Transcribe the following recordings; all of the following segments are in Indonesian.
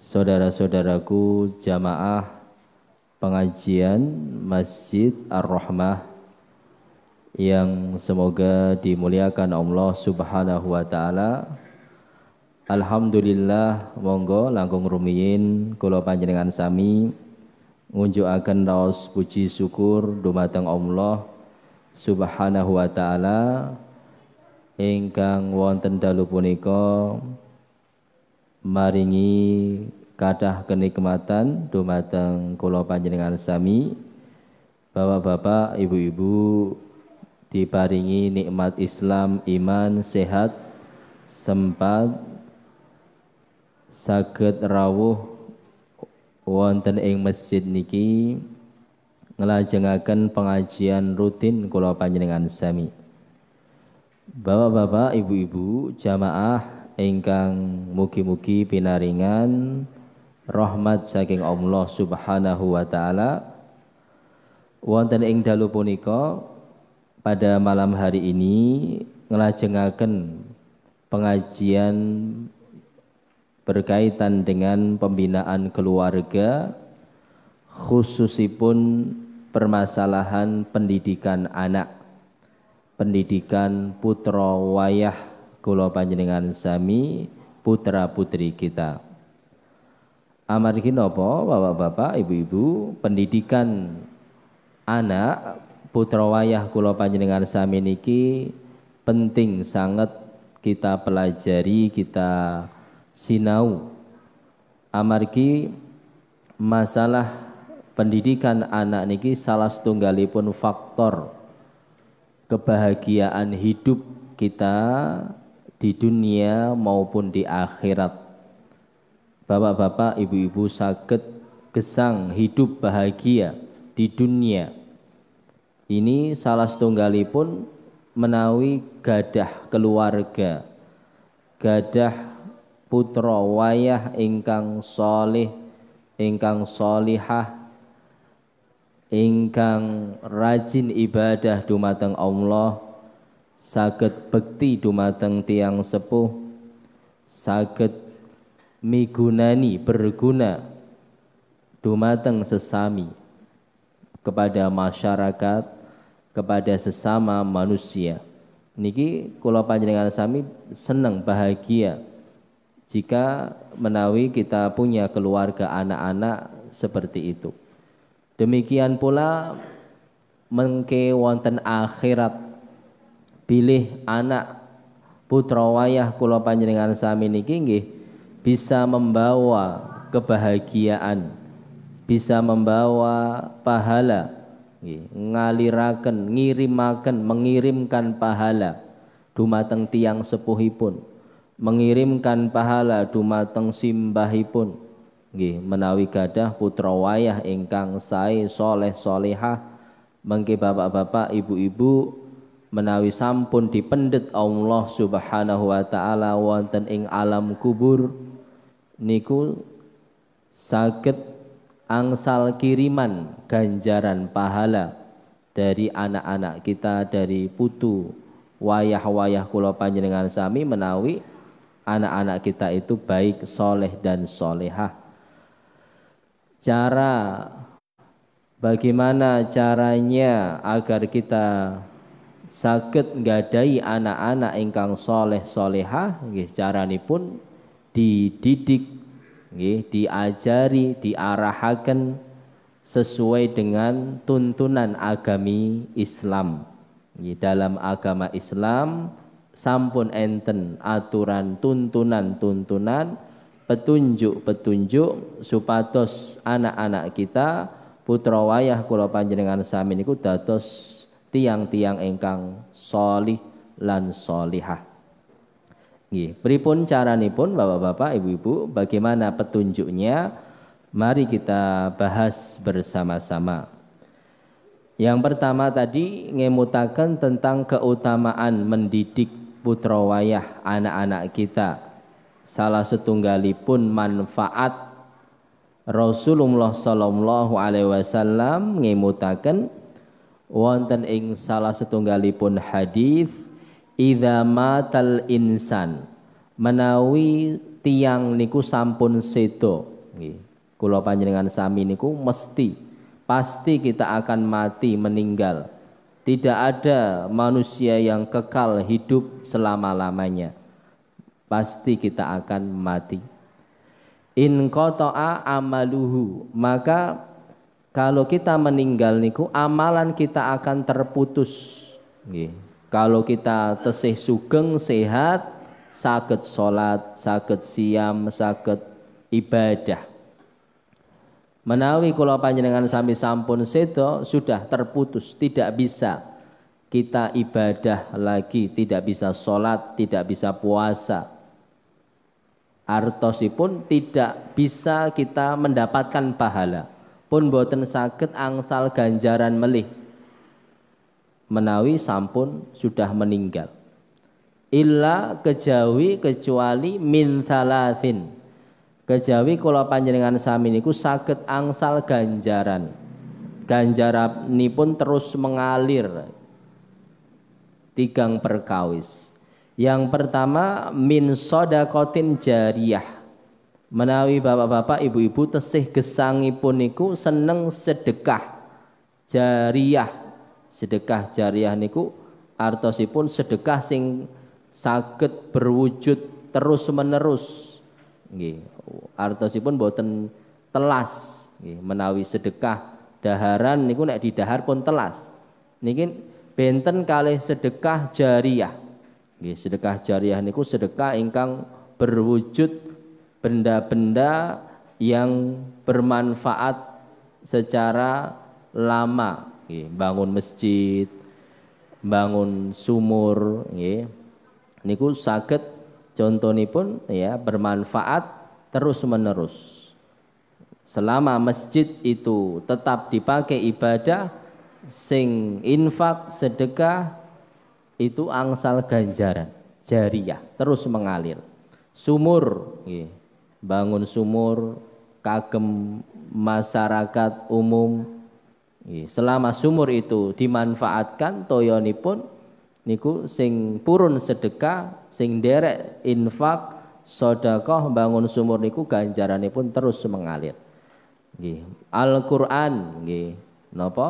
saudara-saudaraku jamaah pengajian Masjid Ar-Rahmah yang semoga dimuliakan Allah Subhanahu wa taala. Alhamdulillah monggo langkung rumiyin kula panjenengan sami ngunjukaken raos puji syukur dumateng Allah Subhanahu wa taala ingkang wonten dalu punika maringi kadah kenikmatan dumateng kula panjenengan sami Bapak-bapak, ibu-ibu diparingi nikmat Islam, iman, sehat, sempat saged rawuh wonten ing masjid niki ngelajengaken pengajian rutin kula panjenengan sami. Bapak-bapak, ibu-ibu, jamaah ingkang mugi-mugi pinaringan rahmat saking Allah Subhanahu wa taala. Wonten ing dalu punika pada malam hari ini ngelajengaken pengajian berkaitan dengan pembinaan keluarga khususipun permasalahan pendidikan anak pendidikan putra wayah kula panjenengan sami putra putri kita Amargi napa Bapak-bapak, Ibu-ibu, pendidikan anak putra wayah kula panjenengan sami niki penting sangat kita pelajari, kita sinau. Amargi masalah pendidikan anak niki salah setunggalipun faktor kebahagiaan hidup kita di dunia maupun di akhirat bapak-bapak, ibu-ibu sakit gesang hidup bahagia di dunia. Ini salah setunggalipun menawi gadah keluarga, gadah putra wayah ingkang solih, ingkang solihah, ingkang rajin ibadah dumateng Allah, saged bekti dumateng tiang sepuh, saged migunani berguna dumateng sesami kepada masyarakat kepada sesama manusia niki kula panjenengan sami seneng bahagia jika menawi kita punya keluarga anak-anak seperti itu. Demikian pula mengke wonten akhirat pilih anak putra wayah kula panjenengan sami niki nggih bisa membawa kebahagiaan, bisa membawa pahala, ngaliraken, ngirimaken, mengirimkan pahala dumateng tiang sepuhipun, mengirimkan pahala dumateng simbahipun. Nggih, menawi gadah putra wayah ingkang sae soleh solehah mengke bapak-bapak, ibu-ibu menawi sampun dipendet Allah Subhanahu wa taala wonten ing alam kubur niku saged angsal kiriman ganjaran pahala dari anak-anak kita dari putu wayah-wayah kula panjenengan sami menawi anak-anak kita itu baik soleh dan solehah. Cara bagaimana caranya agar kita saged nggadai anak-anak ingkang soleh solehah nggih caranipun dididik nggih diajari diarahaken sesuai dengan tuntunan agami Islam. Nggih dalam agama Islam sampun enten aturan tuntunan-tuntunan petunjuk-petunjuk supados anak-anak kita putra wayah kula panjenengan sami niku dados tiang-tiang engkang solih lan solihah. Nggih, pripun caranipun Bapak-bapak, Ibu-ibu, bagaimana petunjuknya? Mari kita bahas bersama-sama. Yang pertama tadi ngemutakan tentang keutamaan mendidik putra wayah anak-anak kita. Salah setunggalipun manfaat Rasulullah sallallahu alaihi wasallam ngemutaken wonten ing salah setunggalipun hadis idza matal insan menawi tiang niku sampun sedo nggih. Kula panjenengan sami niku mesti pasti kita akan mati meninggal. Tidak ada manusia yang kekal hidup selama-lamanya. Pasti kita akan mati. In qata'a amaluhu maka kalau kita meninggal niku amalan kita akan terputus. Nggih. Kalau kita tesih sugeng sehat sakit salat sakit siam sakit ibadah. Menawi kula panjenengan sami sampun sedo sudah terputus tidak bisa kita ibadah lagi tidak bisa sholat tidak bisa puasa. Artosipun tidak bisa kita mendapatkan pahala pun boten saged angsal ganjaran melih. Menawi sampun sudah meninggal. Illa kejawi kecuali min thalathin. Kejawi kula panjenengan sami niku angsal ganjaran. Ganjaranipun terus mengalir. Tigang perkawis. Yang pertama min sodakotin jariyah menawi bapak-bapak ibu-ibu tesih gesangipun niku seneng sedekah jariyah sedekah jariyah niku artosipun sedekah sing saged berwujud terus menerus nggih. Artosipun boten telas. Menawi sedekah daharan niku nek didahar pun telas. Niki benten kalih sedekah jariyah nggih sedekah jariyah niku sedekah ingkang berwujud benda-benda yang bermanfaat secara lama. Bangun masjid bangun sumur nggih. Niku saged contonipun ya bermanfaat terus menerus selama masjid itu tetap dipakai ibadah sing infak sedekah itu angsal ganjaran jariah terus mengalir. Sumur bangun sumur kagem masyarakat umum. Selama sumur itu dimanfaatkan toyonipun niku sing purun sedekah sing derek infak sodakoh bangun sumur niku ganjaranipun terus mengalir. Al-Qur'an napa?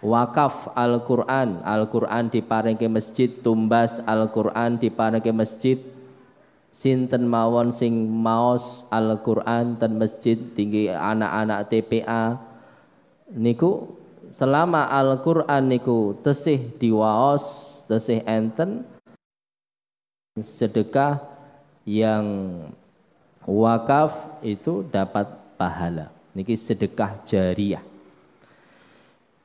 Wakaf Al-Qur'an. Al-Qur'an diparingke masjid tumbas Al-Qur'an diparingke masjid sinten mawon sing maos Al-Qur'an ten masjid tinggi anak-anak TPA niku selama Al-Qur'an niku tesih diwaos tesih enten sedekah yang wakaf itu dapat pahala. Niki sedekah jariah.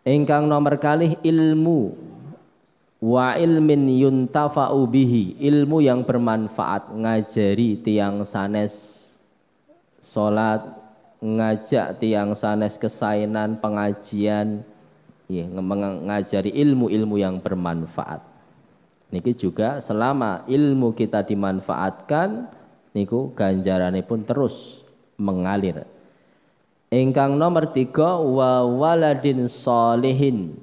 Ingkang nomor kali ilmu wa ilmin yuntafa'u bihi ilmu yang bermanfaat ngajari tiang sanes salat ngajak tiang sanes kesainan pengajian ya, mengajari ilmu-ilmu yang bermanfaat niki juga selama ilmu kita dimanfaatkan niku ganjarannya pun terus mengalir Ingkang nomor tiga wa waladin solihin.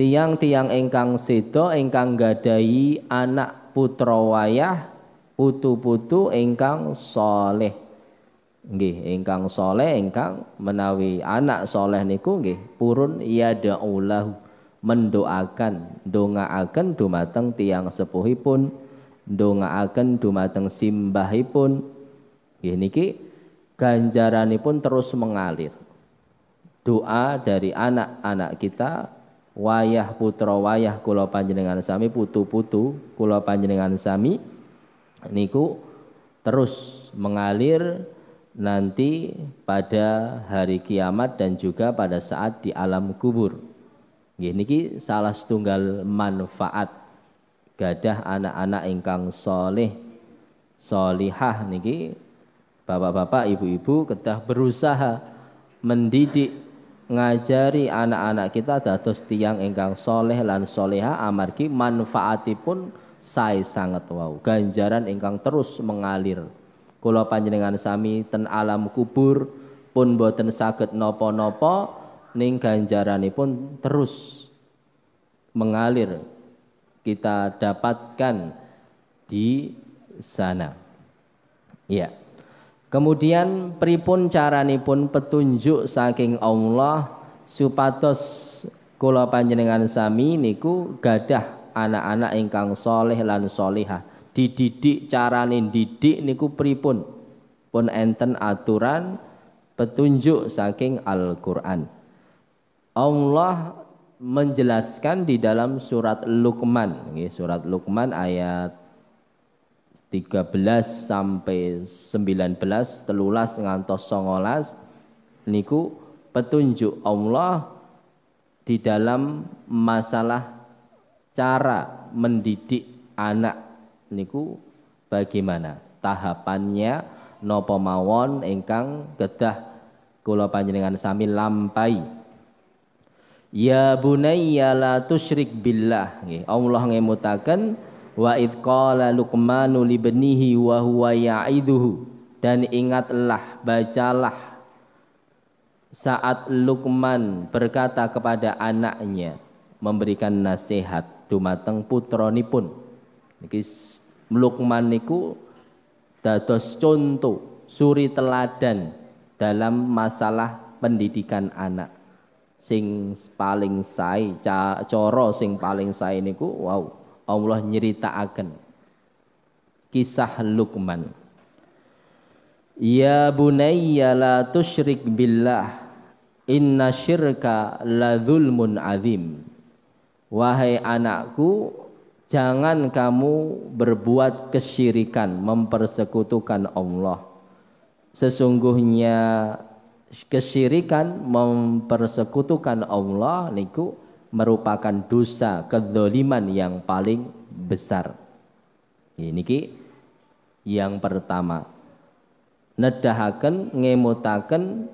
Tiang-tiang ingkang sedo ingkang gadai anak putra wayah putu-putu ingkang soleh. Nggih, ingkang soleh ingkang menawi anak soleh niku nggih purun yada'ulahu mendoakan dongaaken dumateng tiang sepuhipun dongaaken dumateng simbahipun nggih niki ganjaranipun terus mengalir. Doa dari anak-anak kita wayah putra wayah kula panjenengan sami putu-putu kula panjenengan sami niku terus mengalir nanti pada hari kiamat dan juga pada saat di alam kubur. Nggih niki salah setunggal manfaat gadah anak-anak ingkang soleh solihah niki Bapak-bapak, ibu-ibu kedah berusaha mendidik ngajari anak-anak kita dados tiang ingkang soleh lan soleha amargi manfaatipun saya sangat wow ganjaran ingkang terus mengalir. Kula panjenengan sami ten alam kubur pun boten saged nopo-nopo ning ganjaranipun terus mengalir. Kita dapatkan di sana. Ya Kemudian pripun caranipun petunjuk saking Allah supados kula panjenengan sami niku gadah anak-anak ingkang soleh lan solihah. Dididik carane didik niku pripun? Pun enten aturan petunjuk saking Al-Qur'an. Allah menjelaskan di dalam surat Luqman, surat Luqman ayat 13 sampai 19 telulas ngantos songolas niku petunjuk Allah di dalam masalah cara mendidik anak niku bagaimana? Tahapannya nopo mawon ingkang kedah kula panjenengan sami lampai. Ya bunayya la tusyrik billah. Allah ngemutaken Wa id qala Luqmanu libnihi wa huwa ya'iduhu. Dan ingatlah bacalah saat Luqman berkata kepada anaknya memberikan nasihat dumateng putranipun niki Luqman niku dados contoh suri teladan dalam masalah pendidikan anak. Sing paling sae cara sing paling sae niku wow Allah nyeritakan kisah Luqman. Ya bunayya la tusyrik billah inna syirka la zulmun azim. Wahai anakku, jangan kamu berbuat kesyirikan, mempersekutukan Allah. Sesungguhnya kesyirikan mempersekutukan Allah niku merupakan dosa kedoliman yang paling besar. Ini ki yang pertama. Nedahaken ngemutaken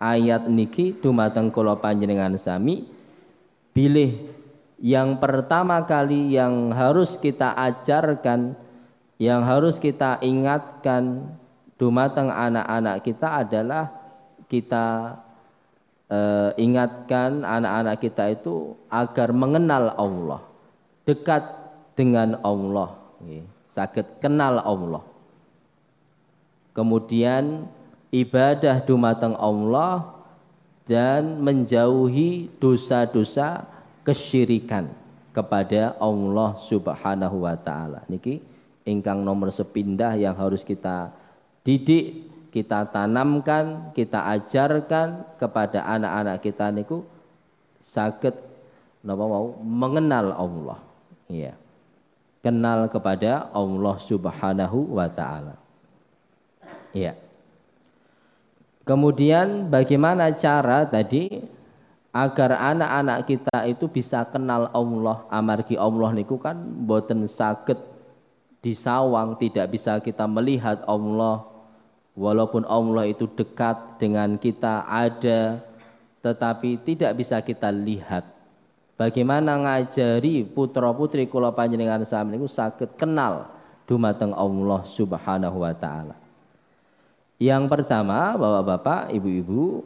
ayat niki dumateng kula panjenengan sami pilih yang pertama kali yang harus kita ajarkan yang harus kita ingatkan dumateng anak-anak kita adalah kita uh, ingatkan anak-anak kita itu agar mengenal Allah, dekat dengan Allah, sakit kenal Allah. Kemudian ibadah dumateng Allah dan menjauhi dosa-dosa kesyirikan kepada Allah Subhanahu wa taala. Niki ingkang nomor sepindah yang harus kita didik, kita tanamkan, kita ajarkan kepada anak-anak kita niku sakit napa mau mengenal Allah. Iya. Kenal kepada Allah Subhanahu wa taala. Iya. Kemudian bagaimana cara tadi agar anak-anak kita itu bisa kenal Allah amargi Allah niku kan boten sakit disawang tidak bisa kita melihat Allah walaupun Allah itu dekat dengan kita ada tetapi tidak bisa kita lihat bagaimana ngajari putra putri kula panjenengan sami niku sakit kenal dumateng Allah Subhanahu wa taala yang pertama Bapak-bapak Ibu-ibu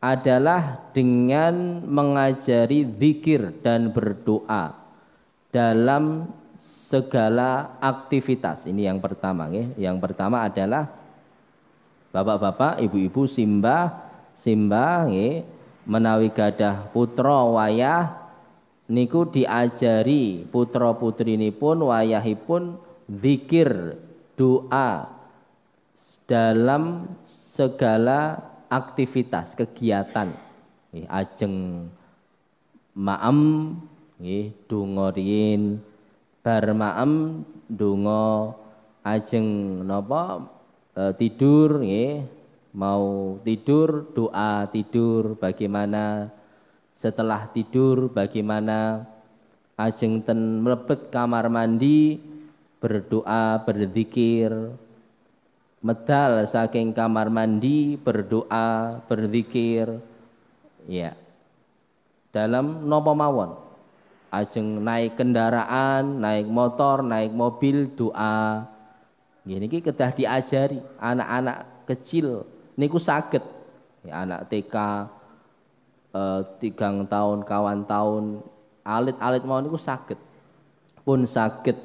adalah dengan mengajari zikir dan berdoa dalam segala aktivitas. Ini yang pertama ya. Yang pertama adalah Bapak-bapak, ibu-ibu simbah simbah menawi gadah putra wayah niku diajari putra putrinipun wayahipun zikir doa dalam segala aktivitas kegiatan. Nggih ajeng maem nggih donga riyin bar maem donga ajeng napa e, tidur nggih. Mau tidur doa tidur bagaimana? Setelah tidur bagaimana? Ajeng ten mlebet kamar mandi berdoa berzikir. Medal saking kamar mandi berdoa berzikir. Ya. Dalam nopo mawon? Ajeng naik kendaraan naik motor naik mobil doa ini kedah diajari. Anak-anak kecil niku sakit ya, anak TK eh, tigang tahun kawan tahun alit-alit mau niku sakit pun sakit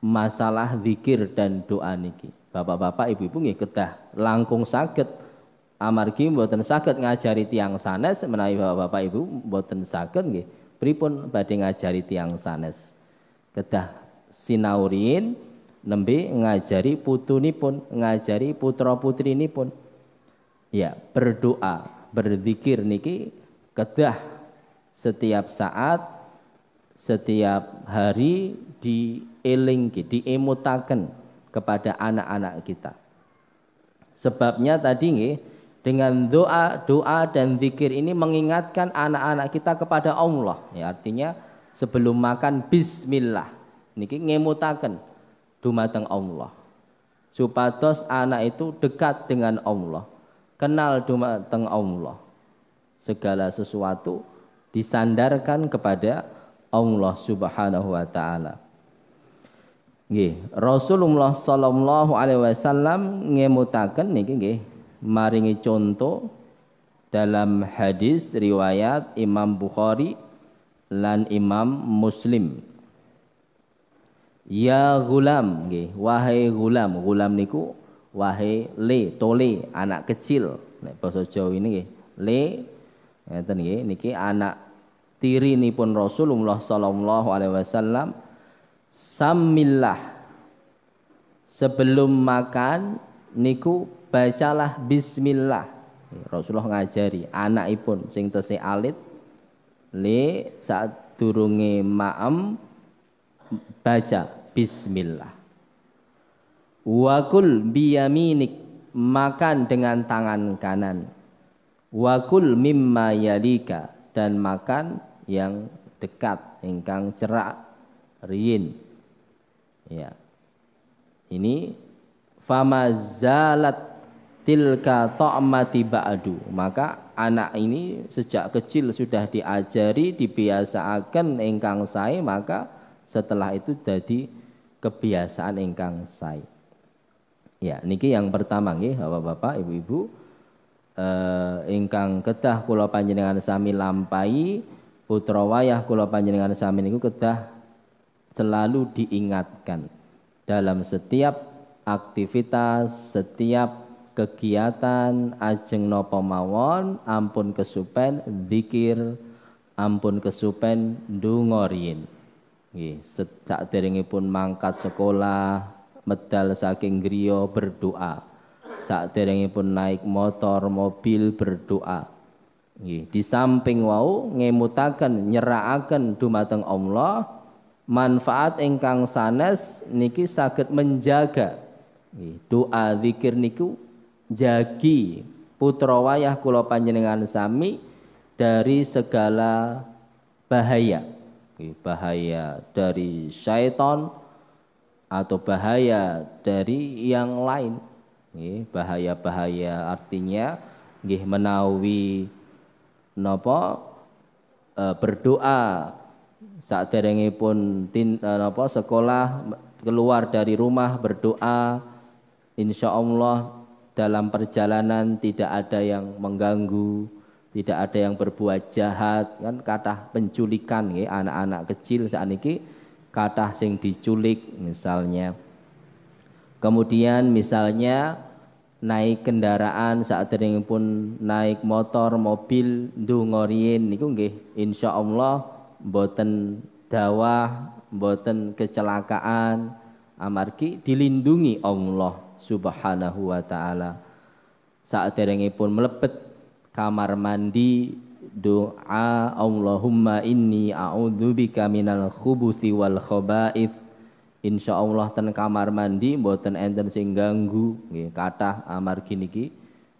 masalah zikir dan doa niki. Bapak-bapak, ibu-ibu nggih kedah langkung saged. Amargi mboten saged ngajari tiang sanes menawi bapak-bapak ibu mboten saged nggih. Pripun badhe ngajari tiang sanes. Kedah sinaurin nembe ngajari putunipun, ngajari putra-putrinipun. Ya, berdoa, berzikir niki kedah setiap saat setiap hari dielingki, diemutaken kepada anak-anak kita. Sebabnya tadi nih, dengan doa, doa dan zikir ini mengingatkan anak-anak kita kepada Allah. Ya, artinya sebelum makan bismillah. Niki ngemutaken dumateng Allah. Supados anak itu dekat dengan Allah, kenal dumateng Allah. Segala sesuatu disandarkan kepada Allah Subhanahu wa taala. Nggih, Rasulullah sallallahu alaihi wasallam ngemutaken niki nggih maringi contoh dalam hadis riwayat Imam Bukhari lan Imam Muslim. Ya gulam wahai gulam, gulam niku wahai le, tole, anak kecil. Nek basa Jawa ini le ngeten nggih niki anak tiri nipun Rasulullah sallallahu alaihi wasallam Samillah. Sebelum makan niku bacalah bismillah. Rasulullah ngajari anakipun sing tesih alit le saat durunge maem baca bismillah. Wakul biyaminik makan dengan tangan kanan. Wakul mimma yalika dan makan yang dekat ingkang cerak riyin. Ya. Ini fama zalat tilka ta'mati ba'du. Maka anak ini sejak kecil sudah diajari, dibiasakan engkang sae, maka setelah itu jadi kebiasaan engkang sae. Ya, niki yang pertama nggih, Bapak-bapak, Ibu-ibu. Eh, ingkang kedah kula panjenengan sami lampai putra wayah kula panjenengan sami niku kedah selalu diingatkan dalam setiap aktivitas, setiap kegiatan ajeng nopo mawon ampun kesupen zikir ampun kesupen ndonga riyin nggih sakderengipun mangkat sekolah medal saking griya berdoa. Sakderengipun naik motor mobil berdoa. Nggih di samping wau ngemutaken nyerakaken dumateng Allah manfaat ingkang sanes niki saged menjaga. Doa zikir niku jagi putra wayah kula panjenengan sami dari segala bahaya bahaya dari syaitan atau bahaya dari yang lain. Bahaya-bahaya artinya nggih menawi napa e, berdoa. Saat pun tin e, sekolah keluar dari rumah berdoa insya Allah dalam perjalanan tidak ada yang mengganggu, tidak ada yang berbuat jahat, kan kata penculikan ya anak-anak kecil saat ini kata sing diculik misalnya. Kemudian misalnya naik kendaraan saat pun naik motor, mobil ndungorien niku nggih insyaallah mboten dawah, mboten kecelakaan amargi dilindungi Allah Subhanahu wa taala. Saat pun melebet kamar mandi doa Allahumma inni a'udzubika minal khubuthi wal khaba'ith. Insyaallah ten kamar mandi mboten enten sing ganggu nggih kathah amargi niki.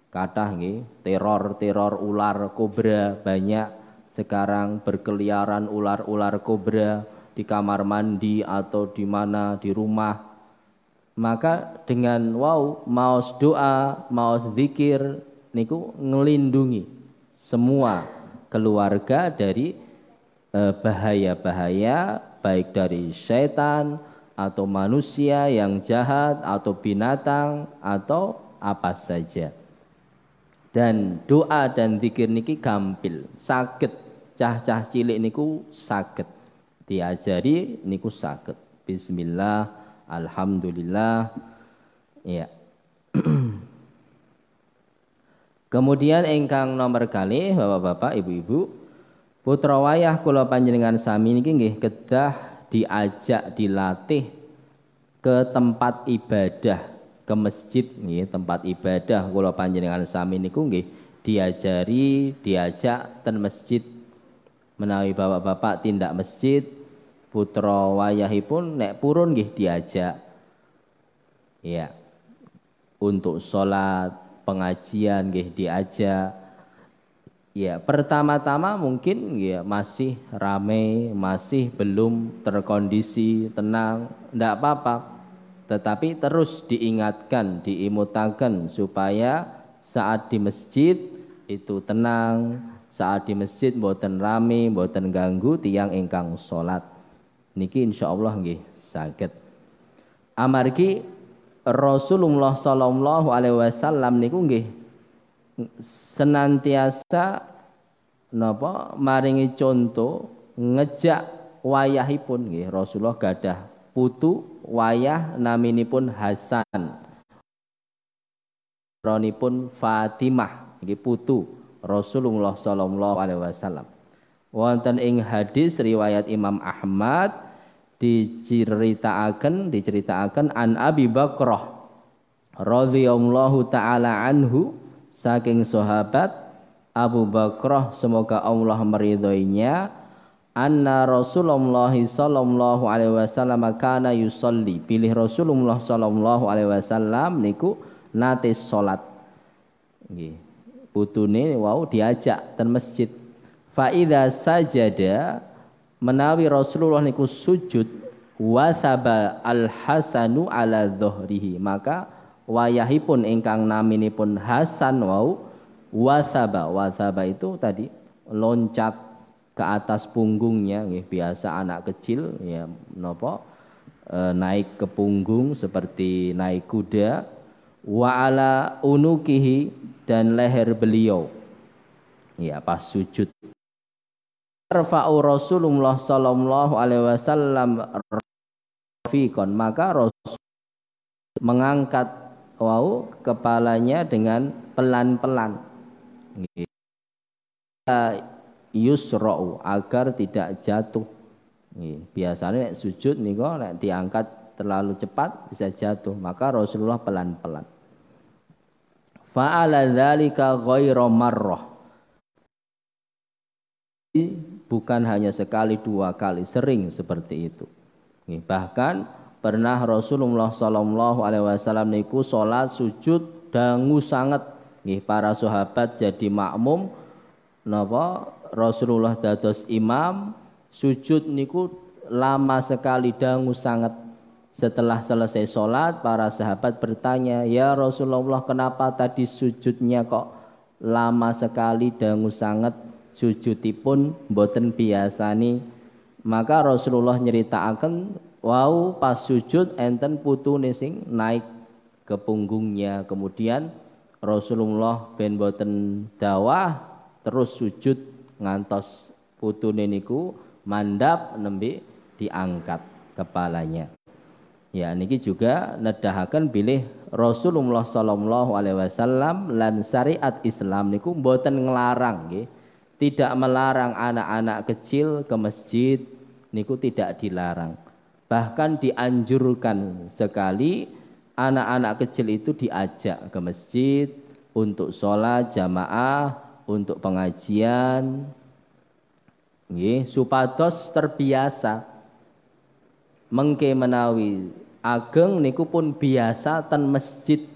Kathah nggih teror-teror ular kobra banyak. Sekarang berkeliaran ular-ular kobra di kamar mandi atau di mana di rumah. Maka dengan wow maus doa maus zikir niku ngelindungi semua keluarga dari eh, bahaya-bahaya baik dari setan atau manusia yang jahat atau binatang atau apa saja dan doa dan zikir niki gampil sakit cah-cah cilik niku sakit diajari niku sakit bismillah Alhamdulillah. Ya. Kemudian engkang nomor kali Bapak-bapak, Ibu-ibu, putra wayah kula panjenengan sami niki nggih kedah diajak dilatih ke tempat ibadah, ke masjid nggih, tempat ibadah kula panjenengan sami niku nggih diajari, diajak ten masjid. Menawi bapak-bapak tindak masjid putra wayahipun nek purun nggih diajak. Ya untuk sholat pengajian nggih diajak. Ya pertama-tama mungkin ya masih ramai masih belum terkondisi tenang ndak apa-apa. Tetapi terus diingatkan diimutakan supaya saat di masjid itu tenang saat di masjid mboten rame mboten ganggu tiang ingkang sholat. Niki insyaallah nggih saged. Amargi Rasulullah sallallahu alaihi wasallam niku nggih senantiasa napa maringi contoh ngejak wayahipun nggih. Rasulullah gadah putu wayah naminipun Hasan. Ronipun Fatimah nggih putu Rasulullah sallallahu alaihi wasallam. Wonten ing hadis riwayat Imam Ahmad diceritakan diceritakan an Abi Bakrah radhiyallahu taala anhu saking sahabat Abu Bakrah semoga Allah meridhoinya anna Rasulullah sallallahu alaihi wasallam kana yusolli pilih Rasulullah sallallahu alaihi wasallam niku nate salat. Nggih. Putune wau diajak ten masjid. Faida sajada menawi Rasulullah niku sujud wasaba al Hasanu ala dhuhrihi maka wayahipun ingkang naminipun Hasan wau wasaba. Wasaba itu tadi loncat ke atas punggungnya nggih biasa anak kecil ya nopo e, naik ke punggung seperti naik kuda wa ala unukihi dan leher beliau. Ya pas sujud Rafa'u Rasulullah sallallahu alaihi wasallam rafiqan maka Rasul mengangkat wau kepalanya dengan pelan-pelan. Yusra'u agar tidak jatuh. Biasanya sujud nih kok diangkat terlalu cepat bisa jatuh, maka Rasulullah pelan-pelan. Fa'ala dzalika ghairu marrah. Bukan hanya sekali dua kali, sering seperti itu. Bahkan pernah Rasulullah Shallallahu Alaihi Wasallam niku sholat sujud dangu sangat. Para sahabat jadi makmum, napa Rasulullah dados imam sujud niku lama sekali dangu sangat setelah selesai sholat, para sahabat bertanya, Ya Rasulullah kenapa tadi sujudnya kok lama sekali dangu sangat sujudipun boten biasa nih. Maka Rasulullah nyeritakan, wow pas sujud enten putu sing naik ke punggungnya. Kemudian Rasulullah ben boten dawah terus sujud ngantos putu niku mandap nembe diangkat kepalanya. Ya niki juga nedahaken bilih Rasulullah sallallahu alaihi wasallam lan syariat Islam niku mboten nglarang nggih. Tidak melarang anak-anak kecil ke masjid niku tidak dilarang. Bahkan dianjurkan sekali anak-anak kecil itu diajak ke masjid untuk sholat jamaah, untuk pengajian, supados terbiasa. Mengke menawi ageng niku pun biasa ten masjid.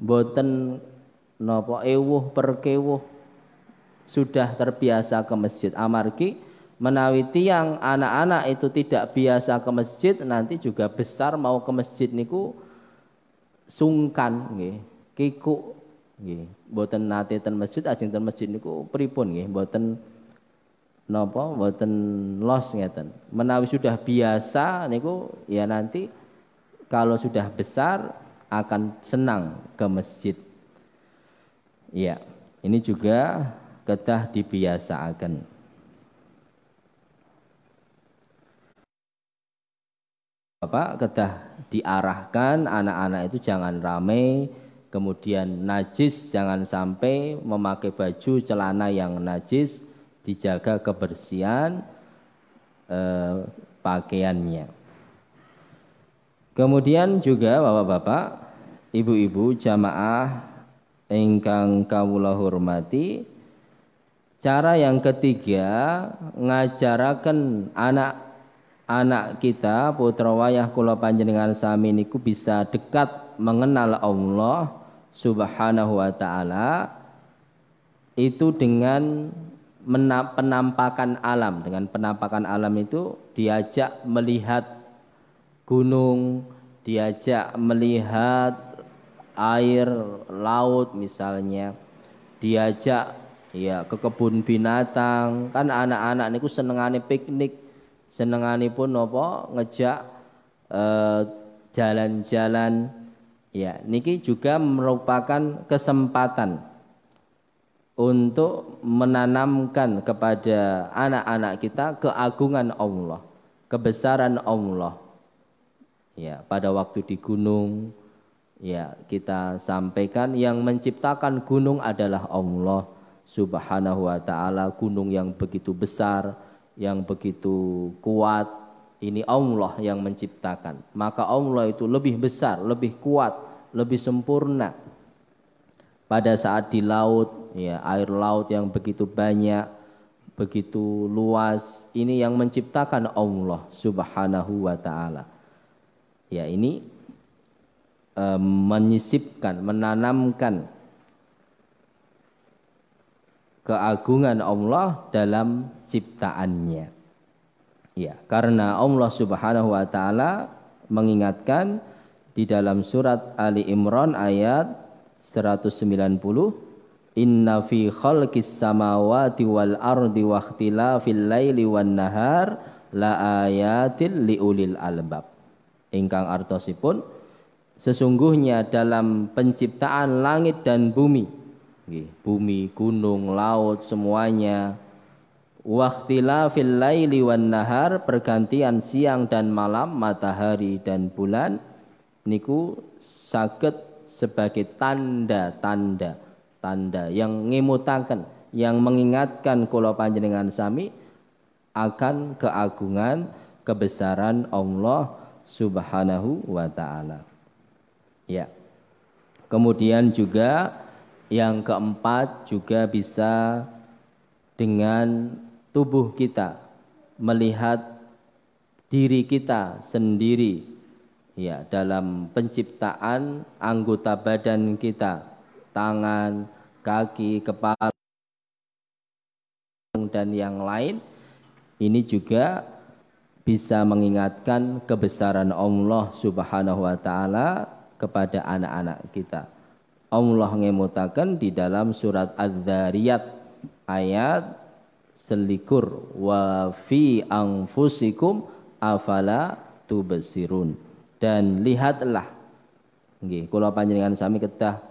Boten napa ewuh perkewuh sudah terbiasa ke masjid amargi menawi tiang anak-anak itu tidak biasa ke masjid nanti juga besar mau ke masjid niku sungkan nggih kiku nggih boten nate ten masjid ajeng ten masjid niku pripun nggih boten napa mboten los ngeten. Menawi sudah biasa niku ya nanti kalau sudah besar akan senang ke masjid. Ya, ini juga kedah dibiasakan. Bapak kedah diarahkan anak-anak itu jangan ramai, kemudian najis jangan sampai memakai baju celana yang najis, dijaga kebersihan eh, pakaiannya. Kemudian juga Bapak-bapak, Ibu-ibu jamaah ingkang kawula hormati, cara yang ketiga ngajaraken anak-anak kita putra wayah kula panjenengan sami niku bisa dekat mengenal Allah Subhanahu wa taala itu dengan penampakan alam. Dengan penampakan alam itu diajak melihat gunung, diajak melihat air laut misalnya, diajak ya ke kebun binatang. Kan anak-anak niku senengane piknik, senengane pun nopo ngejak eh, jalan-jalan. ya, niki juga merupakan kesempatan untuk menanamkan kepada anak-anak kita keagungan Allah, kebesaran Allah. Ya, pada waktu di gunung ya kita sampaikan yang menciptakan gunung adalah Allah Subhanahu wa taala, gunung yang begitu besar, yang begitu kuat, ini Allah yang menciptakan. Maka Allah itu lebih besar, lebih kuat, lebih sempurna pada saat di laut ya air laut yang begitu banyak begitu luas ini yang menciptakan Allah Subhanahu wa taala ya ini e, menyisipkan menanamkan keagungan Allah dalam ciptaannya ya karena Allah Subhanahu wa taala mengingatkan di dalam surat Ali Imran ayat 190 Inna fi khalqis samawati wal ardi wa ikhtilafil laili wan nahar la ayatil liulil albab. Ingkang artosipun sesungguhnya dalam penciptaan langit dan bumi, bumi, gunung, laut semuanya ikhtilafil laili wan nahar pergantian siang dan malam matahari dan bulan niku saged sebagai tanda-tanda tanda yang ngemutaken yang mengingatkan kula panjenengan sami akan keagungan kebesaran Allah Subhanahu wa taala. Ya. Kemudian juga yang keempat juga bisa dengan tubuh kita melihat diri kita sendiri ya dalam penciptaan anggota badan kita tangan kaki kepala dan yang lain ini juga bisa mengingatkan kebesaran Allah Subhanahu wa taala kepada anak-anak kita. Allah ngemutakan di dalam surat Az-Zariyat ayat selikur wa fi anfusikum afala tubsirun. Dan lihatlah nggih kula panjenengan sami kedah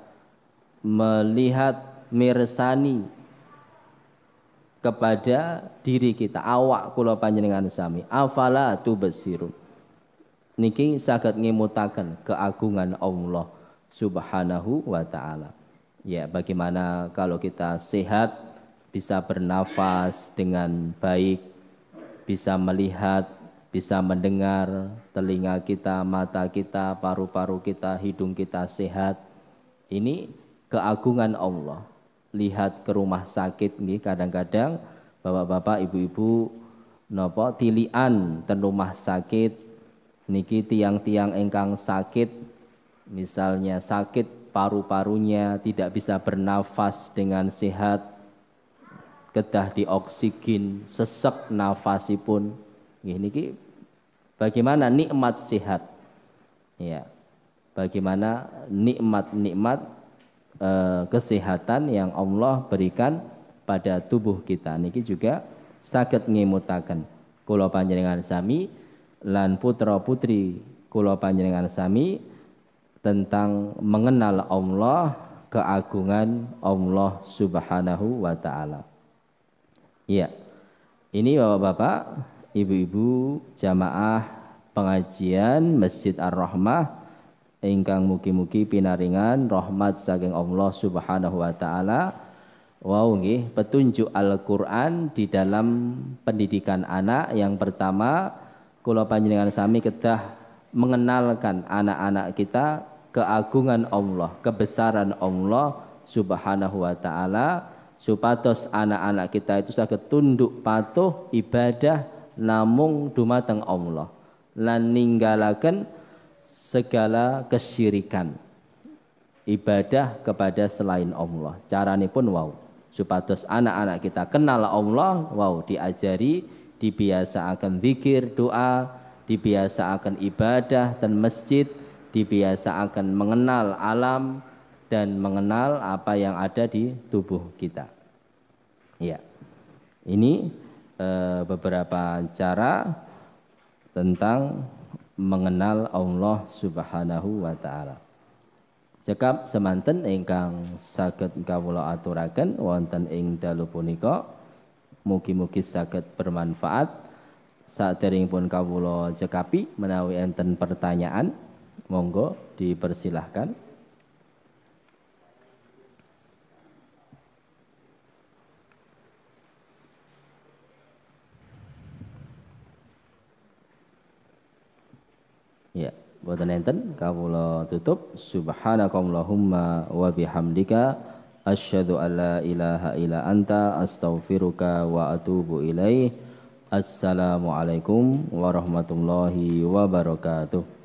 melihat mirsani kepada diri kita awak kula panjenengan sami afala tubsirun. Niki saged ngemutaken keagungan Allah Subhanahu wa taala. Ya bagaimana kalau kita sehat bisa bernafas dengan baik bisa melihat bisa mendengar telinga kita mata kita paru-paru kita hidung kita sehat. Ini keagungan Allah. Lihat ke rumah sakit nih kadang-kadang bapak-bapak ibu-ibu nopo tilian ten rumah sakit. Niki tiang-tiang engkang sakit misalnya sakit paru-parunya tidak bisa bernafas dengan sehat kedah di oksigen sesek nafasipun. Niki bagaimana nikmat sehat? Ya bagaimana nikmat-nikmat Eh, kesehatan yang Allah berikan pada tubuh kita? Niki juga sakit ngemutaken. Kula panjenengan sami lan putra putri kula panjenengan sami tentang mengenal Allah keagungan Allah Subhanahu wa taala. Iya. Ini Bapak-bapak, Ibu-ibu jamaah pengajian Masjid Ar-Rahmah ingkang mugi-mugi pinaringan rahmat saking Allah Subhanahu wa taala wow nggih petunjuk Al-Qur'an di dalam pendidikan anak yang pertama kula panjenengan sami kedah mengenalkan anak-anak kita keagungan Allah, kebesaran Allah Subhanahu wa taala supados anak-anak kita itu saged tunduk patuh ibadah namung dumateng Allah lan ninggalaken segala kesyirikan ibadah kepada selain Allah. Carane pun wow. Supados anak-anak kita kenal Allah, wow diajari, dibiasa akan zikir, doa, dibiasa akan ibadah dan masjid, dibiasa akan mengenal alam dan mengenal apa yang ada di tubuh kita. Ya. Ini e, beberapa cara tentang mengenal Allah Subhanahu wa taala. Cekap semanten ingkang saged kawula aturaken wonten ing dalu punika mugi-mugi saged bermanfaat. Saderengipun kawula cekapi menawi enten pertanyaan, monggo dipersilahkan. Ya, boten enten kawula tutup subhanakallahumma wa bihamdika asyhadu alla ilaha illa anta astaghfiruka wa atubu ilaih. Assalamualaikum warahmatullahi wabarakatuh.